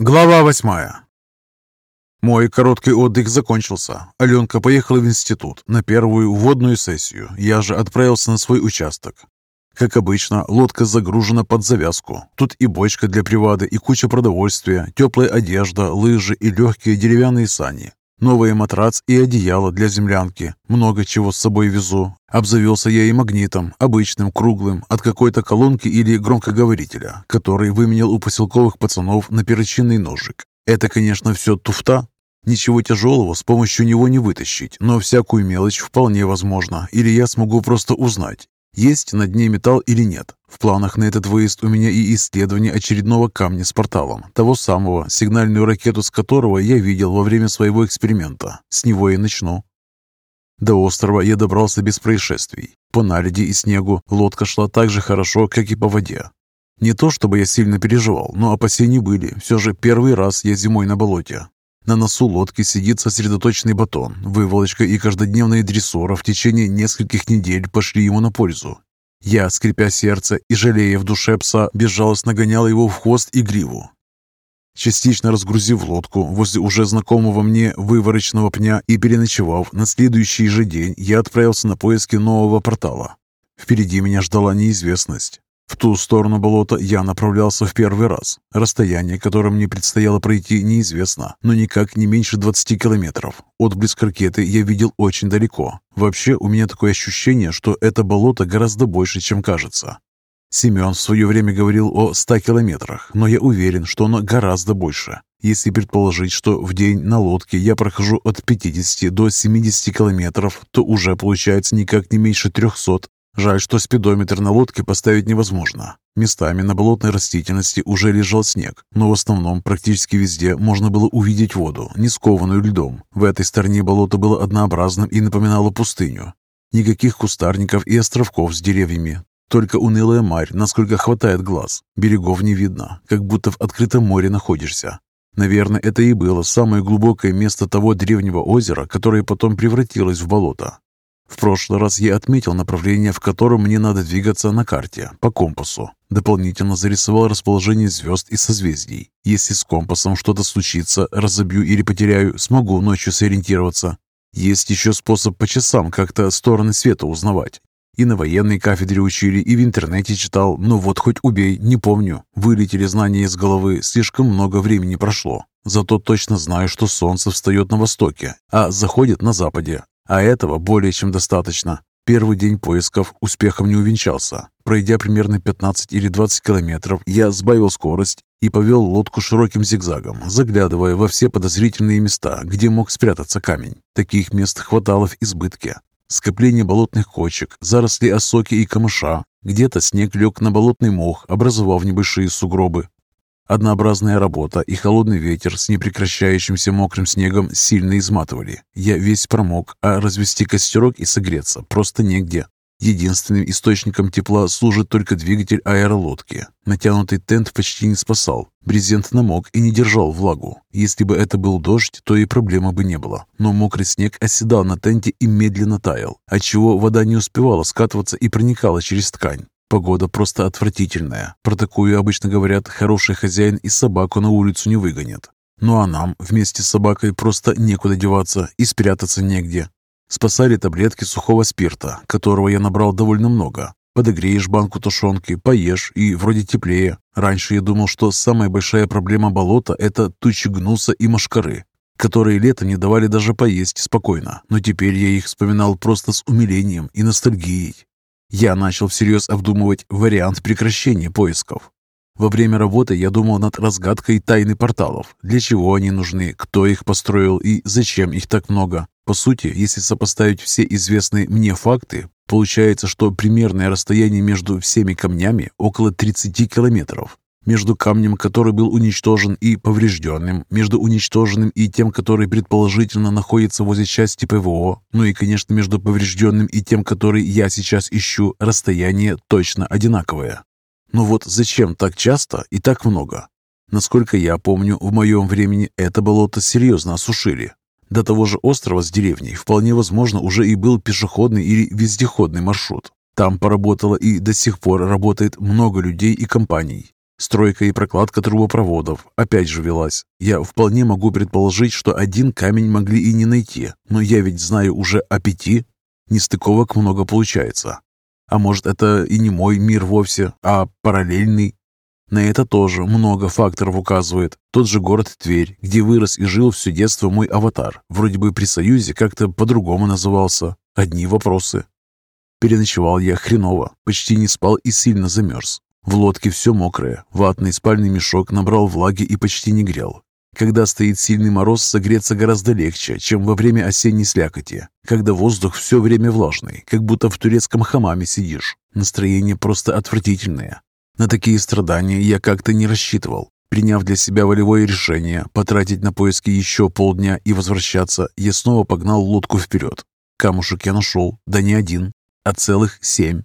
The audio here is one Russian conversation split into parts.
Глава восьмая. Мой короткий отдых закончился. Аленка поехала в институт на первую вводную сессию. Я же отправился на свой участок. Как обычно, лодка загружена под завязку. Тут и бочка для привада, и куча продовольствия, теплая одежда, лыжи и легкие деревянные сани. Новый матрац и одеяло для землянки. Много чего с собой везу. Обзавелся я и магнитом, обычным, круглым, от какой-то колонки или громкоговорителя, который выменял у поселковых пацанов на перочинный ножик. Это, конечно, все туфта. Ничего тяжелого с помощью него не вытащить, но всякую мелочь вполне возможно, или я смогу просто узнать, есть на дне металл или нет? В планах на этот выезд у меня и исследование очередного камня с порталом, того самого, сигнальную ракету с которого я видел во время своего эксперимента. С него и начну. До острова я добрался без происшествий. По наледи и снегу лодка шла так же хорошо, как и по воде. Не то чтобы я сильно переживал, но опасения были. Все же первый раз я зимой на болоте. На носу лодки сидит сосредоточенный батон. Выволочка и каждодневная дрессура в течение нескольких недель пошли ему на пользу. Я, скрипя сердце и жалея в душе пса, безжалостно гонял его в хвост и гриву. Частично разгрузив лодку возле уже знакомого мне выворочного пня и переночевав, на следующий же день я отправился на поиски нового портала. Впереди меня ждала неизвестность. В ту сторону болота я направлялся в первый раз. Расстояние, которое мне предстояло пройти, неизвестно, но никак не меньше 20 километров. Отблеск ракеты я видел очень далеко. Вообще, у меня такое ощущение, что это болото гораздо больше, чем кажется. Семен в свое время говорил о 100 километрах, но я уверен, что оно гораздо больше. Если предположить, что в день на лодке я прохожу от 50 до 70 километров, то уже получается никак не меньше 300, Жаль, что спидометр на лодке поставить невозможно. Местами на болотной растительности уже лежал снег, но в основном практически везде можно было увидеть воду, не скованную льдом. В этой стороне болото было однообразным и напоминало пустыню. Никаких кустарников и островков с деревьями. Только унылая марь, насколько хватает глаз. Берегов не видно, как будто в открытом море находишься. Наверное, это и было самое глубокое место того древнего озера, которое потом превратилось в болото. В прошлый раз я отметил направление, в котором мне надо двигаться на карте, по компасу. Дополнительно зарисовал расположение звезд и созвездий. Если с компасом что-то случится, разобью или потеряю, смогу ночью сориентироваться. Есть еще способ по часам как-то стороны света узнавать. И на военной кафедре учили, и в интернете читал, но вот хоть убей, не помню. Вылетели знания из головы, слишком много времени прошло. Зато точно знаю, что солнце встает на востоке, а заходит на западе, а этого более чем достаточно. Первый день поисков успехом не увенчался. Пройдя примерно 15 или 20 километров, я сбавил скорость и повел лодку широким зигзагом, заглядывая во все подозрительные места, где мог спрятаться камень. Таких мест хватало в избытке. Скопление болотных кочек, заросли осоки и камыша. Где-то снег лег на болотный мох, образовав небольшие сугробы. Однообразная работа и холодный ветер с непрекращающимся мокрым снегом сильно изматывали. Я весь промок, а развести костерок и согреться просто негде. Единственным источником тепла служит только двигатель аэролодки. Натянутый тент почти не спасал. Брезент намок и не держал влагу. Если бы это был дождь, то и проблемы бы не было. Но мокрый снег оседал на тенте и медленно таял, отчего вода не успевала скатываться и проникала через ткань. Погода просто отвратительная. Про такую обычно говорят, хороший хозяин и собаку на улицу не выгонят. Ну а нам вместе с собакой просто некуда деваться и спрятаться негде. Спасали таблетки сухого спирта, которого я набрал довольно много. Подогреешь банку тушенки, поешь и вроде теплее. Раньше я думал, что самая большая проблема болота – это тучи гнуса и машкары, которые летом не давали даже поесть спокойно. Но теперь я их вспоминал просто с умилением и ностальгией. Я начал всерьез обдумывать вариант прекращения поисков. Во время работы я думал над разгадкой тайны порталов. Для чего они нужны, кто их построил и зачем их так много. По сути, если сопоставить все известные мне факты, получается, что примерное расстояние между всеми камнями около 30 километров между камнем, который был уничтожен, и поврежденным, между уничтоженным и тем, который предположительно находится возле части ПВО, ну и, конечно, между поврежденным и тем, который я сейчас ищу, расстояние точно одинаковое. Но вот зачем так часто и так много? Насколько я помню, в моем времени это болото серьезно осушили. До того же острова с деревней вполне возможно уже и был пешеходный или вездеходный маршрут. Там поработало и до сих пор работает много людей и компаний. Стройка и прокладка трубопроводов опять же велась. Я вполне могу предположить, что один камень могли и не найти, но я ведь знаю уже о пяти. Нестыковок много получается. А может, это и не мой мир вовсе, а параллельный? На это тоже много факторов указывает. Тот же город Тверь, где вырос и жил все детство мой аватар. Вроде бы при Союзе как-то по-другому назывался. Одни вопросы. Переночевал я хреново, почти не спал и сильно замерз. В лодке все мокрое, ватный спальный мешок набрал влаги и почти не грел. Когда стоит сильный мороз, согреться гораздо легче, чем во время осенней слякоти, когда воздух все время влажный, как будто в турецком хамаме сидишь. Настроение просто отвратительное. На такие страдания я как-то не рассчитывал. Приняв для себя волевое решение потратить на поиски еще полдня и возвращаться, я снова погнал лодку вперед. Камушек я нашел, да не один, а целых семь.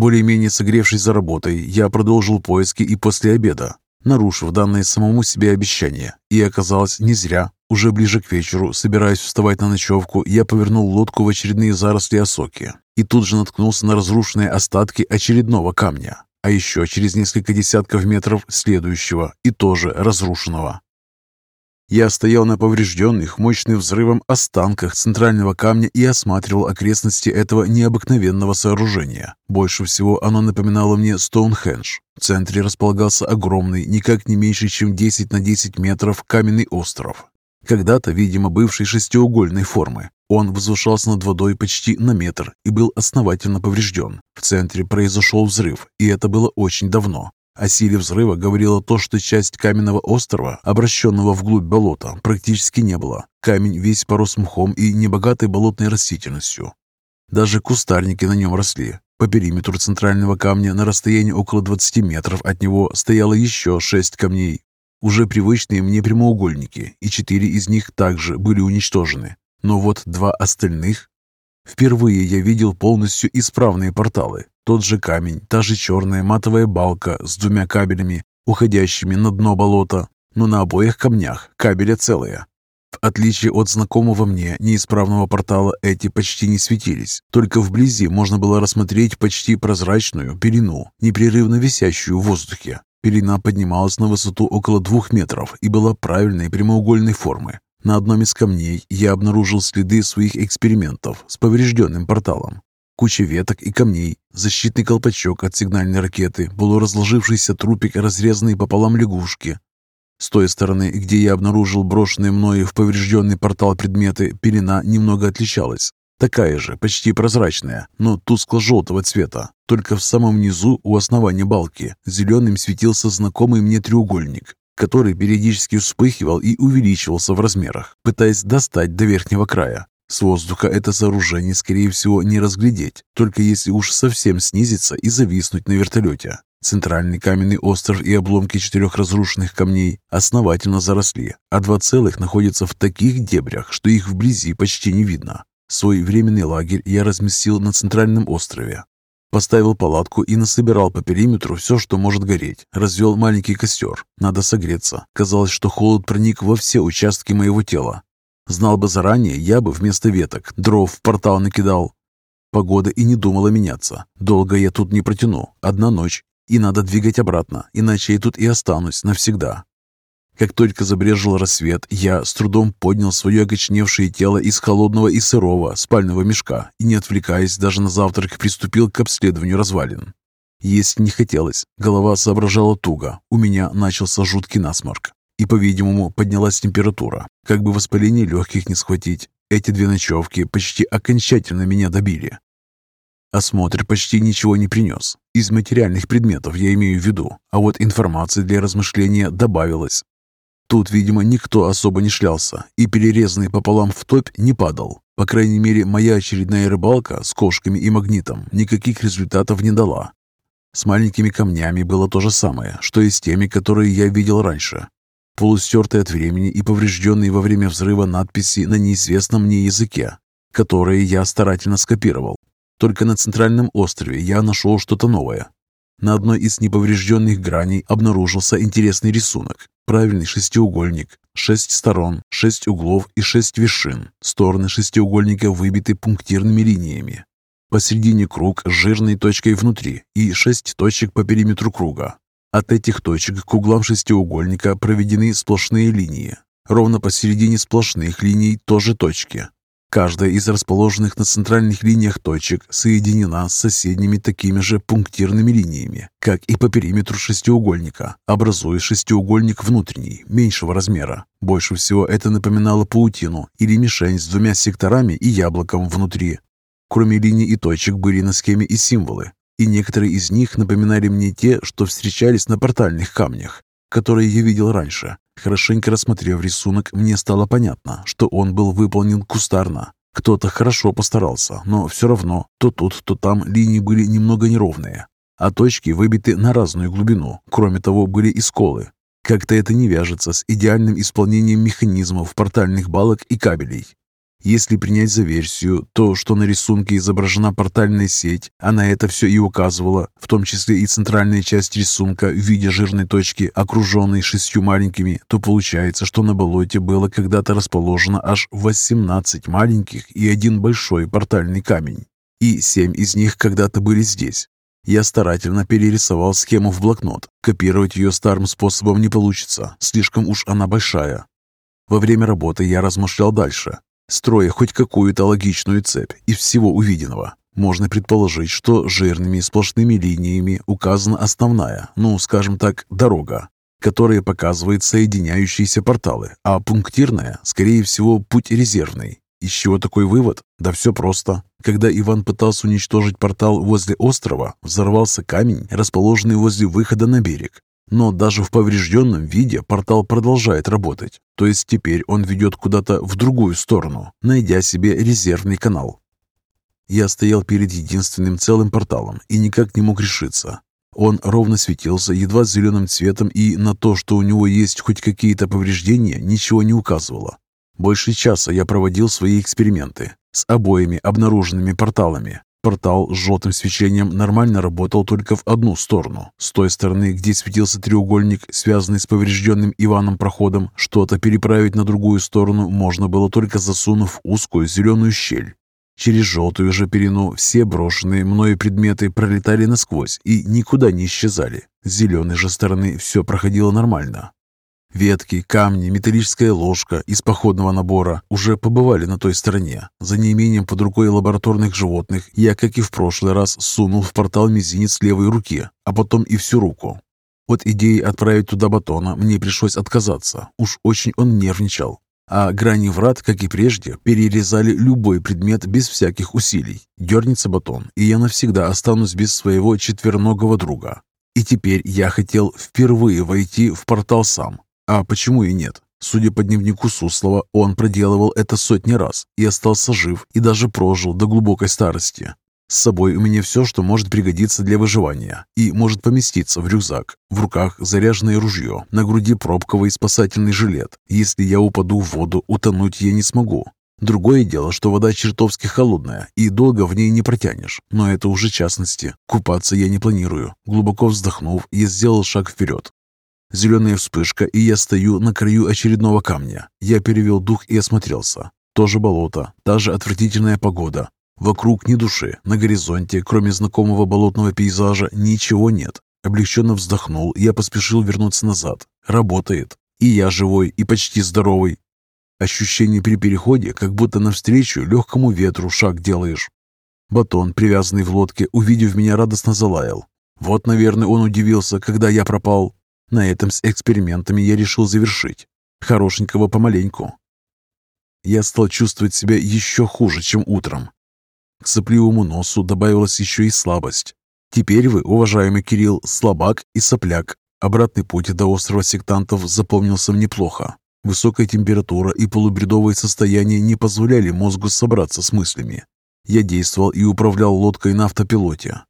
Более-менее согревшись за работой, я продолжил поиски и после обеда, нарушив данное самому себе обещание. И оказалось не зря. Уже ближе к вечеру, собираясь вставать на ночевку, я повернул лодку в очередные заросли осоки и тут же наткнулся на разрушенные остатки очередного камня, а еще через несколько десятков метров следующего и тоже разрушенного. Я стоял на поврежденных мощным взрывом останках центрального камня и осматривал окрестности этого необыкновенного сооружения. Больше всего оно напоминало мне Стоунхендж. В центре располагался огромный, никак не меньше, чем 10 на 10 метров каменный остров. Когда-то, видимо, бывший шестиугольной формы. Он возвышался над водой почти на метр и был основательно поврежден. В центре произошел взрыв, и это было очень давно. О силе взрыва говорило то, что часть каменного острова, обращенного вглубь болота, практически не было. Камень весь порос мхом и небогатой болотной растительностью. Даже кустарники на нем росли. По периметру центрального камня на расстоянии около 20 метров от него стояло еще шесть камней, уже привычные мне прямоугольники, и четыре из них также были уничтожены. Но вот два остальных... Впервые я видел полностью исправные порталы, тот же камень, та же черная матовая балка с двумя кабелями, уходящими на дно болота, но на обоих камнях кабеля целые. В отличие от знакомого мне неисправного портала, эти почти не светились. Только вблизи можно было рассмотреть почти прозрачную пелену, непрерывно висящую в воздухе. Пелена поднималась на высоту около двух метров и была правильной прямоугольной формы. На одном из камней я обнаружил следы своих экспериментов с поврежденным порталом куча веток и камней, защитный колпачок от сигнальной ракеты, полуразложившийся трупик разрезанный пополам лягушки. С той стороны, где я обнаружил брошенные мною в поврежденный портал предметы, пелена немного отличалась. Такая же, почти прозрачная, но тускло-желтого цвета. Только в самом низу, у основания балки, зеленым светился знакомый мне треугольник, который периодически вспыхивал и увеличивался в размерах, пытаясь достать до верхнего края. С воздуха это сооружение, скорее всего, не разглядеть, только если уж совсем снизиться и зависнуть на вертолете. Центральный каменный остров и обломки четырех разрушенных камней основательно заросли, а два целых находятся в таких дебрях, что их вблизи почти не видно. Свой временный лагерь я разместил на центральном острове. Поставил палатку и насобирал по периметру все, что может гореть. Развел маленький костер. Надо согреться. Казалось, что холод проник во все участки моего тела. Знал бы заранее, я бы вместо веток дров в портал накидал. Погода и не думала меняться. Долго я тут не протяну. Одна ночь. И надо двигать обратно, иначе я тут и останусь навсегда. Как только забрежил рассвет, я с трудом поднял свое окочневшее тело из холодного и сырого спального мешка и, не отвлекаясь даже на завтрак, приступил к обследованию развалин. Есть не хотелось, голова соображала туго, у меня начался жуткий насморк и, по-видимому, поднялась температура. Как бы воспаление легких не схватить. Эти две ночевки почти окончательно меня добили. Осмотр почти ничего не принес. Из материальных предметов я имею в виду, а вот информации для размышления добавилось. Тут, видимо, никто особо не шлялся, и перерезанный пополам в топь не падал. По крайней мере, моя очередная рыбалка с кошками и магнитом никаких результатов не дала. С маленькими камнями было то же самое, что и с теми, которые я видел раньше полустертые от времени и поврежденные во время взрыва надписи на неизвестном мне языке, которые я старательно скопировал. Только на центральном острове я нашел что-то новое. На одной из неповрежденных граней обнаружился интересный рисунок. Правильный шестиугольник, шесть сторон, шесть углов и шесть вершин. Стороны шестиугольника выбиты пунктирными линиями. Посередине круг с жирной точкой внутри и шесть точек по периметру круга. От этих точек к углам шестиугольника проведены сплошные линии. Ровно посередине сплошных линий тоже точки. Каждая из расположенных на центральных линиях точек соединена с соседними такими же пунктирными линиями, как и по периметру шестиугольника, образуя шестиугольник внутренний, меньшего размера. Больше всего это напоминало паутину или мишень с двумя секторами и яблоком внутри. Кроме линий и точек были на схеме и символы, и некоторые из них напоминали мне те, что встречались на портальных камнях, которые я видел раньше. Хорошенько рассмотрев рисунок, мне стало понятно, что он был выполнен кустарно. Кто-то хорошо постарался, но все равно то тут, то там линии были немного неровные, а точки выбиты на разную глубину. Кроме того, были и сколы. Как-то это не вяжется с идеальным исполнением механизмов портальных балок и кабелей. Если принять за версию то, что на рисунке изображена портальная сеть, а на это все и указывала, в том числе и центральная часть рисунка в виде жирной точки, окруженной шестью маленькими, то получается, что на болоте было когда-то расположено аж 18 маленьких и один большой портальный камень. И семь из них когда-то были здесь. Я старательно перерисовал схему в блокнот. Копировать ее старым способом не получится, слишком уж она большая. Во время работы я размышлял дальше, Строя хоть какую-то логичную цепь из всего увиденного, можно предположить, что жирными сплошными линиями указана основная, ну, скажем так, дорога, которая показывает соединяющиеся порталы, а пунктирная, скорее всего, путь резервный. Из чего такой вывод? Да все просто. Когда Иван пытался уничтожить портал возле острова, взорвался камень, расположенный возле выхода на берег. Но даже в поврежденном виде портал продолжает работать. То есть теперь он ведет куда-то в другую сторону, найдя себе резервный канал. Я стоял перед единственным целым порталом и никак не мог решиться. Он ровно светился едва зеленым цветом и на то, что у него есть хоть какие-то повреждения, ничего не указывало. Больше часа я проводил свои эксперименты с обоими обнаруженными порталами, Портал с желтым свечением нормально работал только в одну сторону. С той стороны, где светился треугольник, связанный с поврежденным Иваном проходом, что-то переправить на другую сторону можно было только засунув узкую зеленую щель. Через желтую же перину все брошенные мною предметы пролетали насквозь и никуда не исчезали. С зеленой же стороны все проходило нормально. Ветки, камни, металлическая ложка из походного набора уже побывали на той стороне. За неимением под рукой лабораторных животных я, как и в прошлый раз, сунул в портал мизинец левой руки, а потом и всю руку. От идеи отправить туда батона мне пришлось отказаться. Уж очень он нервничал. А грани врат, как и прежде, перерезали любой предмет без всяких усилий. Дернется батон, и я навсегда останусь без своего четвероногого друга. И теперь я хотел впервые войти в портал сам, а почему и нет? Судя по дневнику Суслова, он проделывал это сотни раз и остался жив, и даже прожил до глубокой старости. С собой у меня все, что может пригодиться для выживания и может поместиться в рюкзак. В руках заряженное ружье, на груди пробковый спасательный жилет. Если я упаду в воду, утонуть я не смогу. Другое дело, что вода чертовски холодная, и долго в ней не протянешь. Но это уже частности. Купаться я не планирую. Глубоко вздохнув, я сделал шаг вперед. Зеленая вспышка, и я стою на краю очередного камня. Я перевел дух и осмотрелся. Тоже болото, та же отвратительная погода. Вокруг ни души, на горизонте, кроме знакомого болотного пейзажа, ничего нет. Облегченно вздохнул, я поспешил вернуться назад. Работает. И я живой, и почти здоровый. Ощущение при переходе, как будто навстречу легкому ветру шаг делаешь. Батон, привязанный в лодке, увидев меня, радостно залаял. Вот, наверное, он удивился, когда я пропал. На этом с экспериментами я решил завершить. Хорошенького помаленьку. Я стал чувствовать себя еще хуже, чем утром. К сопливому носу добавилась еще и слабость. Теперь вы, уважаемый Кирилл, слабак и сопляк. Обратный путь до острова сектантов запомнился мне плохо. Высокая температура и полубредовое состояние не позволяли мозгу собраться с мыслями. Я действовал и управлял лодкой на автопилоте.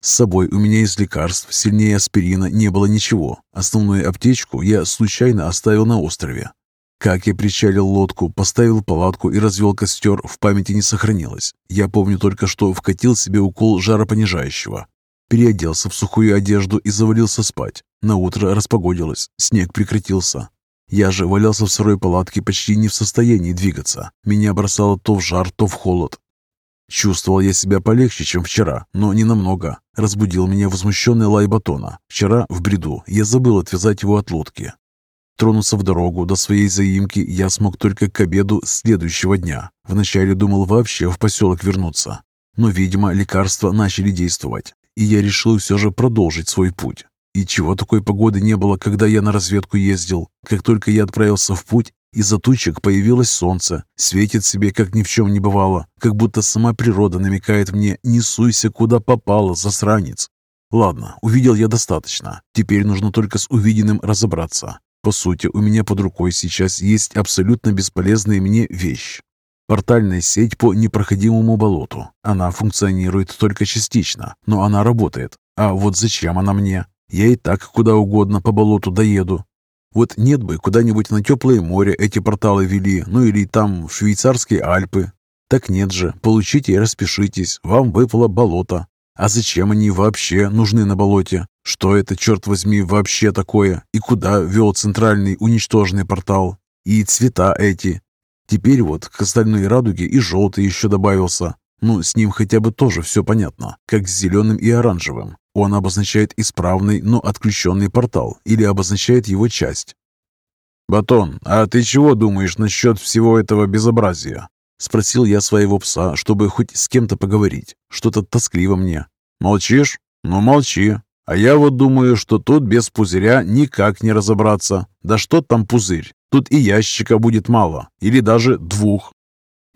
С собой у меня из лекарств сильнее аспирина не было ничего. Основную аптечку я случайно оставил на острове. Как я причалил лодку, поставил палатку и развел костер, в памяти не сохранилось. Я помню только, что вкатил себе укол жаропонижающего. Переоделся в сухую одежду и завалился спать. На утро распогодилось, снег прекратился. Я же валялся в сырой палатке почти не в состоянии двигаться. Меня бросало то в жар, то в холод. Чувствовал я себя полегче, чем вчера, но не намного. Разбудил меня возмущенный лай батона. Вчера, в бреду, я забыл отвязать его от лодки. Тронуться в дорогу до своей заимки я смог только к обеду следующего дня. Вначале думал вообще в поселок вернуться. Но, видимо, лекарства начали действовать, и я решил все же продолжить свой путь. И чего такой погоды не было, когда я на разведку ездил? Как только я отправился в путь, из-за тучек появилось солнце, светит себе, как ни в чем не бывало, как будто сама природа намекает мне «не суйся, куда попало, засранец». Ладно, увидел я достаточно, теперь нужно только с увиденным разобраться. По сути, у меня под рукой сейчас есть абсолютно бесполезная мне вещь. Портальная сеть по непроходимому болоту. Она функционирует только частично, но она работает. А вот зачем она мне? Я и так куда угодно по болоту доеду. Вот нет бы куда-нибудь на теплое море эти порталы вели, ну или там в швейцарские Альпы. Так нет же, получите и распишитесь, вам выпало болото. А зачем они вообще нужны на болоте? Что это, черт возьми, вообще такое? И куда вел центральный уничтоженный портал? И цвета эти? Теперь вот к остальной радуге и желтый еще добавился. Ну, с ним хотя бы тоже все понятно, как с зеленым и оранжевым. Он обозначает исправный, но отключенный портал или обозначает его часть. «Батон, а ты чего думаешь насчет всего этого безобразия?» Спросил я своего пса, чтобы хоть с кем-то поговорить. Что-то тоскливо мне. «Молчишь? Ну, молчи. А я вот думаю, что тут без пузыря никак не разобраться. Да что там пузырь? Тут и ящика будет мало. Или даже двух.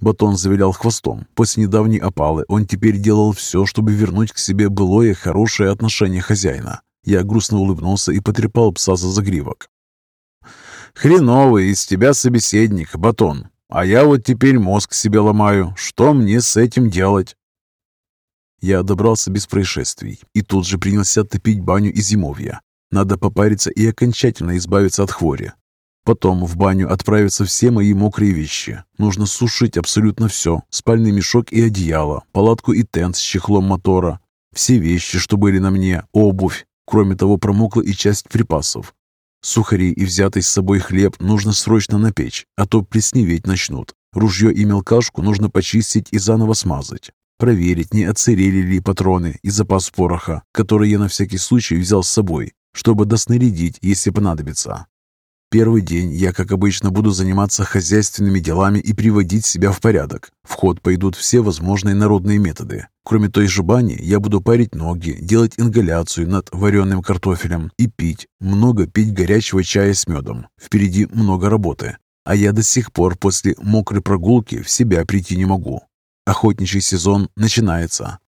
Батон завилял хвостом. После недавней опалы он теперь делал все, чтобы вернуть к себе былое хорошее отношение хозяина. Я грустно улыбнулся и потрепал пса за загривок. «Хреновый из тебя собеседник, Батон. А я вот теперь мозг себе ломаю. Что мне с этим делать?» Я добрался без происшествий и тут же принялся топить баню и зимовья. Надо попариться и окончательно избавиться от хвори. Потом в баню отправятся все мои мокрые вещи. Нужно сушить абсолютно все. Спальный мешок и одеяло, палатку и тент с чехлом мотора. Все вещи, что были на мне, обувь. Кроме того, промокла и часть припасов. Сухари и взятый с собой хлеб нужно срочно напечь, а то плесневеть начнут. Ружье и мелкашку нужно почистить и заново смазать. Проверить, не отсырели ли патроны и запас пороха, который я на всякий случай взял с собой, чтобы доснарядить, если понадобится. Первый день я, как обычно, буду заниматься хозяйственными делами и приводить себя в порядок. В ход пойдут все возможные народные методы. Кроме той же бани, я буду парить ноги, делать ингаляцию над вареным картофелем и пить. Много пить горячего чая с медом. Впереди много работы. А я до сих пор после мокрой прогулки в себя прийти не могу. Охотничий сезон начинается.